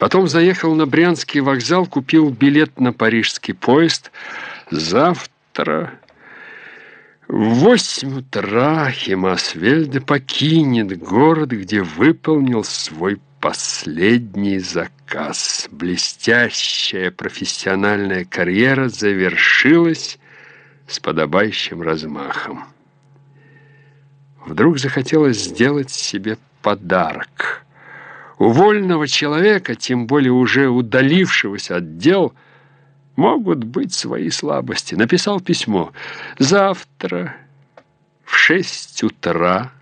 Потом заехал на Брянский вокзал, купил билет на парижский поезд. Завтра в восемь утра Химасвельде покинет город, где выполнил свой последний заказ. Блестящая профессиональная карьера завершилась с подобающим размахом. Вдруг захотелось сделать себе подарок. У вольного человека, тем более уже удалившегося от дел, могут быть свои слабости. Написал письмо. Завтра в шесть утра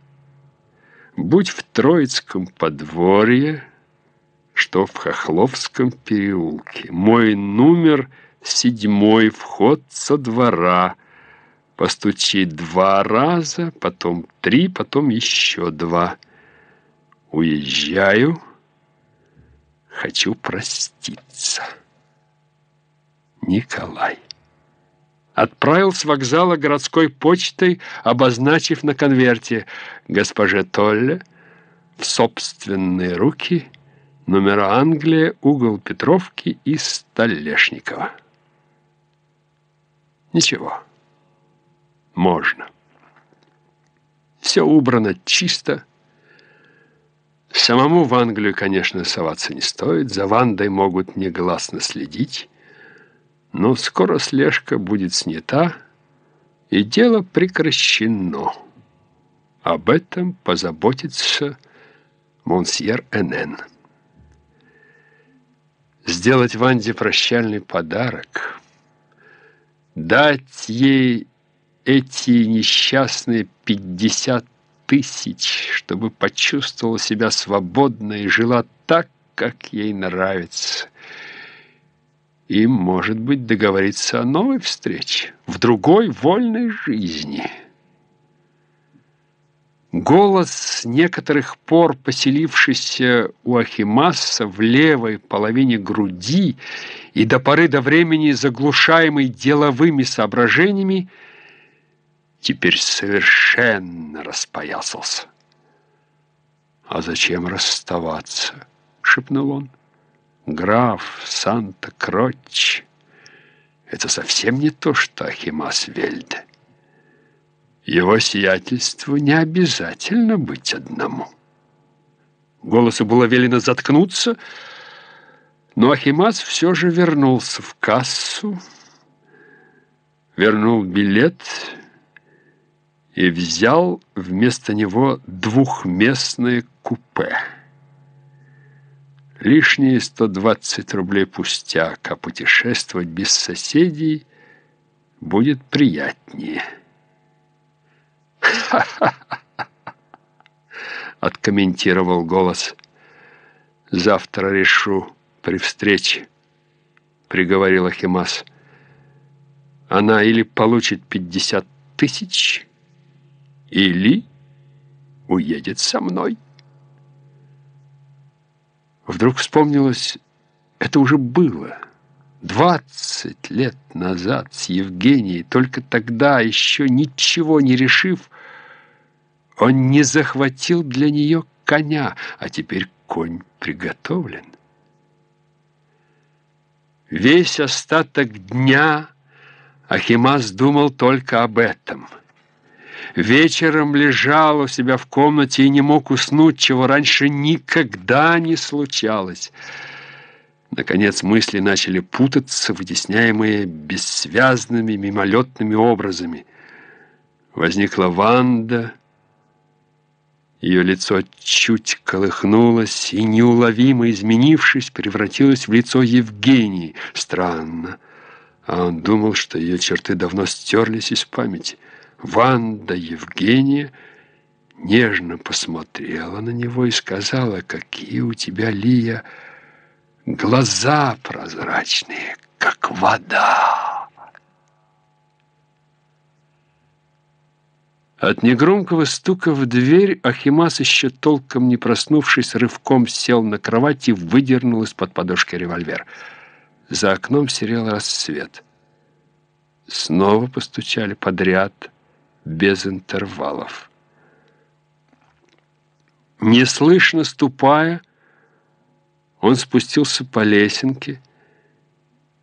будь в Троицком подворье, что в Хохловском переулке. Мой номер седьмой, вход со двора. Постучи два раза, потом три, потом еще два. Уезжаю, хочу проститься. Николай. Отправил с вокзала городской почтой, обозначив на конверте госпоже Толле в собственные руки номера Англия, угол Петровки и Столешникова. Ничего, можно. Все убрано чисто. Самому в Англию, конечно, соваться не стоит. За Вандой могут негласно следить. Но скоро слежка будет снята, и дело прекращено. Об этом позаботится монсьер Н.Н. Сделать Ванде прощальный подарок, дать ей эти несчастные пятьдесят тысяч, чтобы почувствовала себя свободно и жила так, как ей нравится – и, может быть, договориться о новой встрече, в другой вольной жизни. Голос, некоторых пор поселившийся у Ахимаса в левой половине груди и до поры до времени заглушаемый деловыми соображениями, теперь совершенно распоясался. «А зачем расставаться?» — шепнул он граф Санта-Кротч. Это совсем не то, что Ахимас Вельде. Его сиятельству не обязательно быть одному. Голосу было велено заткнуться, но Ахимас все же вернулся в кассу, вернул билет и взял вместо него двухместное купе. Лишние 120 рублей пустяк, а путешествовать без соседей будет приятнее. «Ха-ха-ха!» — откомментировал голос. «Завтра решу при встрече», — приговорил Ахимас. «Она или получит 50 тысяч, или уедет со мной». Вдруг вспомнилось, это уже было. Двадцать лет назад с Евгенией, только тогда, еще ничего не решив, он не захватил для нее коня, а теперь конь приготовлен. Весь остаток дня Ахимас думал только об этом — Вечером лежал у себя в комнате и не мог уснуть, чего раньше никогда не случалось. Наконец мысли начали путаться, вытесняемые бессвязными мимолетными образами. Возникла Ванда, ее лицо чуть колыхнулось и, неуловимо изменившись, превратилось в лицо Евгении. Странно. А он думал, что ее черты давно стерлись из памяти. Ванда Евгения нежно посмотрела на него и сказала, какие у тебя, Лия, глаза прозрачные, как вода. От негромкого стука в дверь Ахимас, еще толком не проснувшись, рывком сел на кровать и выдернул из-под подушки револьвер. За окном серел рассвет. Снова постучали подряд — без интервалов. Неслышно ступая, Он спустился по лесенке,